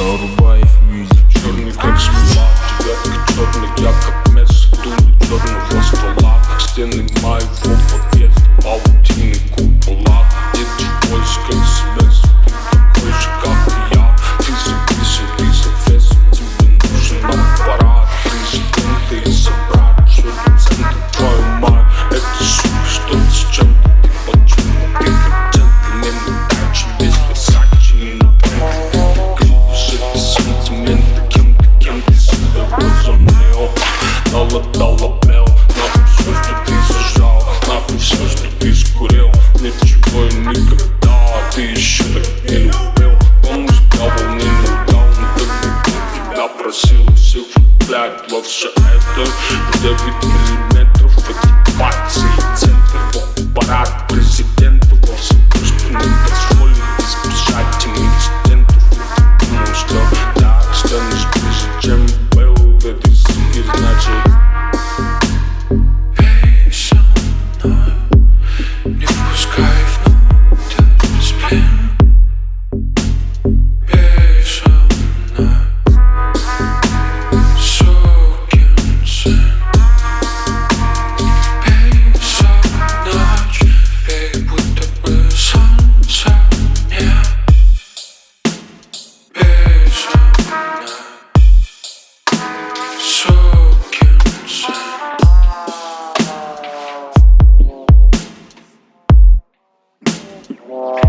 Зарубай их мюзик Черный как шмат, тебя как черный як всех блядь, во все это 9 Yeah.